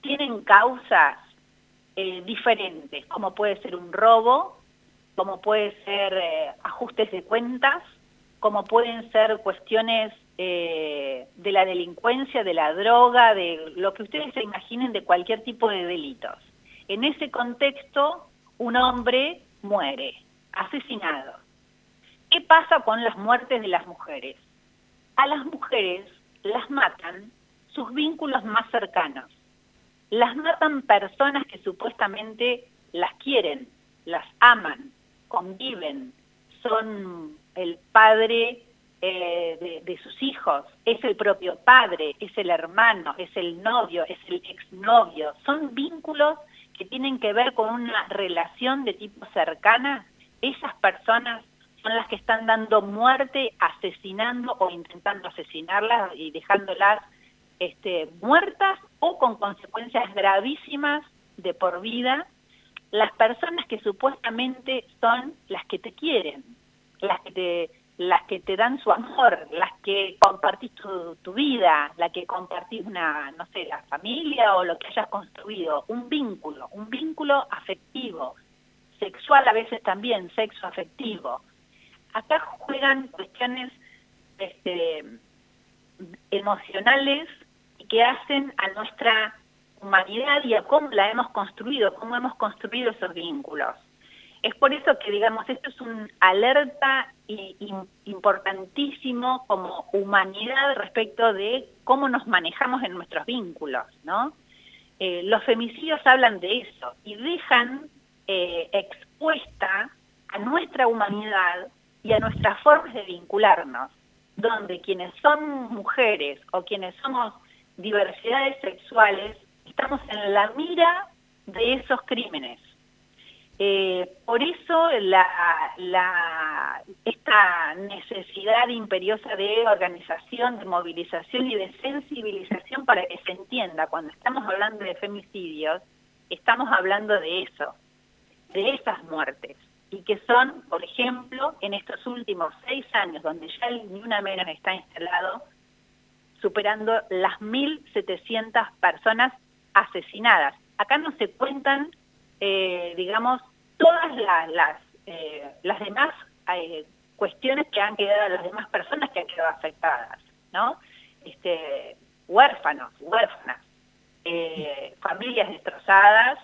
tienen causas eh, diferentes, como puede ser un robo, como puede ser eh, ajustes de cuentas, como pueden ser cuestiones eh, de la delincuencia, de la droga, de lo que ustedes se imaginen de cualquier tipo de delitos. En ese contexto, un hombre muere, asesinado. ¿Qué pasa con las muertes de las mujeres? A las mujeres las matan sus vínculos más cercanos. Las matan personas que supuestamente las quieren, las aman, conviven, son el padre eh, de, sus hijos, es el propio padre, es el hermano, es el novio, es el exnovio. Son vínculos que tienen que ver con una relación de tipo cercana. Esas personas son las que están dando muerte, asesinando o intentando asesinarlas y dejándolas este, muertas o con consecuencias gravísimas de por vida. Las personas que supuestamente son las que te quieren, las que te, las que te dan su amor, las que compartís tu, tu vida, la que compartís una, no sé, la familia o lo que hayas construido, un vínculo, un vínculo afectivo, sexual a veces también, sexo afectivo. Acá juegan cuestiones este, emocionales que hacen a nuestra humanidad y a cómo la hemos construido, cómo hemos construido esos vínculos. Es por eso que, digamos, esto es un alerta importantísimo como humanidad respecto de cómo nos manejamos en nuestros vínculos, ¿no? Eh, los femicidios hablan de eso y dejan eh, expuesta a nuestra humanidad y a nuestras formas de vincularnos, donde quienes son mujeres o quienes somos diversidades sexuales estamos en la mira de esos crímenes. Eh, por eso la, esta necesidad imperiosa de organización, de movilización y de sensibilización para que se entienda, cuando estamos hablando de femicidios, estamos hablando de eso, de esas muertes, y que son, por ejemplo, en estos últimos seis años, donde ya Ni Una Menos está instalado, superando las 1.700 personas asesinadas. Acá no se cuentan, eh, digamos, todas las, eh, las, demás eh, cuestiones que han quedado, las demás personas que han quedado afectadas, ¿no? Este, huérfanos, huérfanas, familias destrozadas,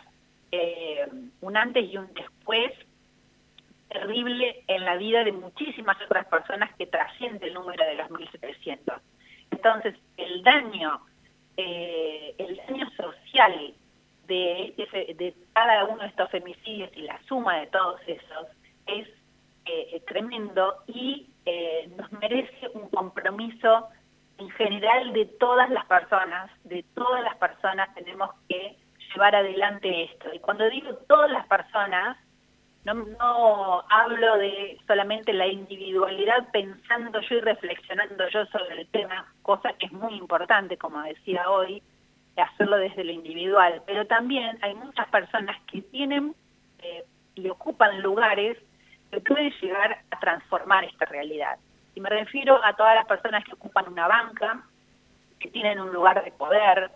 un antes y un después terrible en la vida de muchísimas otras personas que trasciende el número de los 1.700. Entonces, el daño, el daño social de, de cada uno de estos femicidios y la suma de todos esos es eh, tremendo y eh, nos merece un compromiso en general de todas las personas, de todas las personas tenemos que llevar adelante esto. Y cuando digo todas las personas, no, hablo de solamente la individualidad pensando yo y reflexionando yo sobre el tema, cosa que es muy importante, como decía hoy, hacerlo desde lo individual, pero también hay muchas personas que tienen eh, y ocupan lugares que pueden llegar a transformar esta realidad. Y me refiero a todas las personas que ocupan una banca, que tienen un lugar de poder,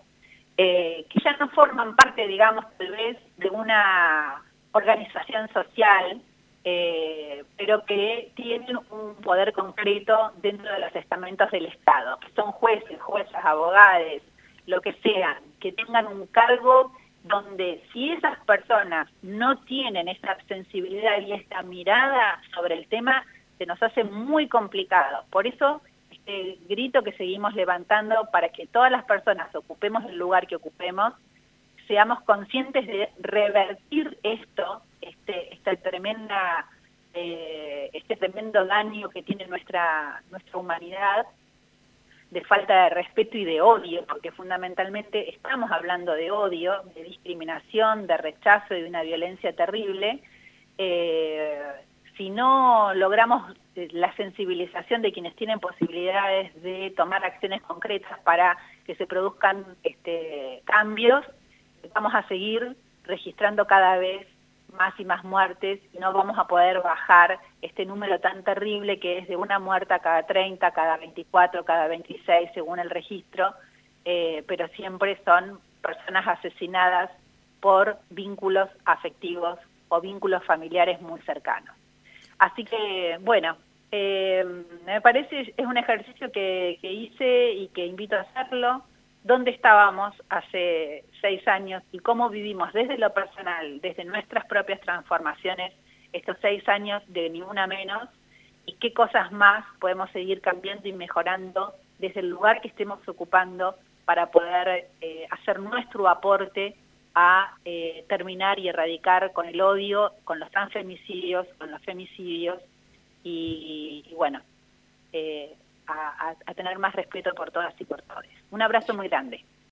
eh, que ya no forman parte, digamos, tal vez de una organización social, eh, pero que tienen un poder concreto dentro de los estamentos del Estado, que son jueces, juezas, abogados, lo que sea, que tengan un cargo donde si esas personas no tienen esta sensibilidad y esta mirada sobre el tema, se nos hace muy complicado. Por eso este grito que seguimos levantando para que todas las personas ocupemos el lugar que ocupemos, seamos conscientes de revertir esto, eh, este tremendo daño que tiene nuestra, nuestra humanidad de falta de respeto y de odio, porque fundamentalmente estamos hablando de odio, de discriminación, de rechazo y de una violencia terrible, eh, si no logramos eh, la sensibilización de quienes tienen posibilidades de tomar acciones concretas para que se produzcan este, cambios, vamos a seguir registrando cada vez más y más muertes y no vamos a poder bajar este número tan terrible que es de una muerta cada 30, cada 24, cada 26, según el registro, eh, pero siempre son personas asesinadas por vínculos afectivos o vínculos familiares muy cercanos. Así que, bueno, eh, me parece es un ejercicio que, hice y que invito a hacerlo. ¿Dónde estábamos hace seis años y cómo vivimos desde lo personal, desde nuestras propias transformaciones, estos seis años de ninguna menos? ¿Y qué cosas más podemos seguir cambiando y mejorando desde el lugar que estemos ocupando para poder eh, hacer nuestro aporte a eh, terminar y erradicar con el odio, con los transfemicidios, con los femicidios y, bueno, eh, a, a, tener más respeto por todas y por todos. Un abrazo muy grande.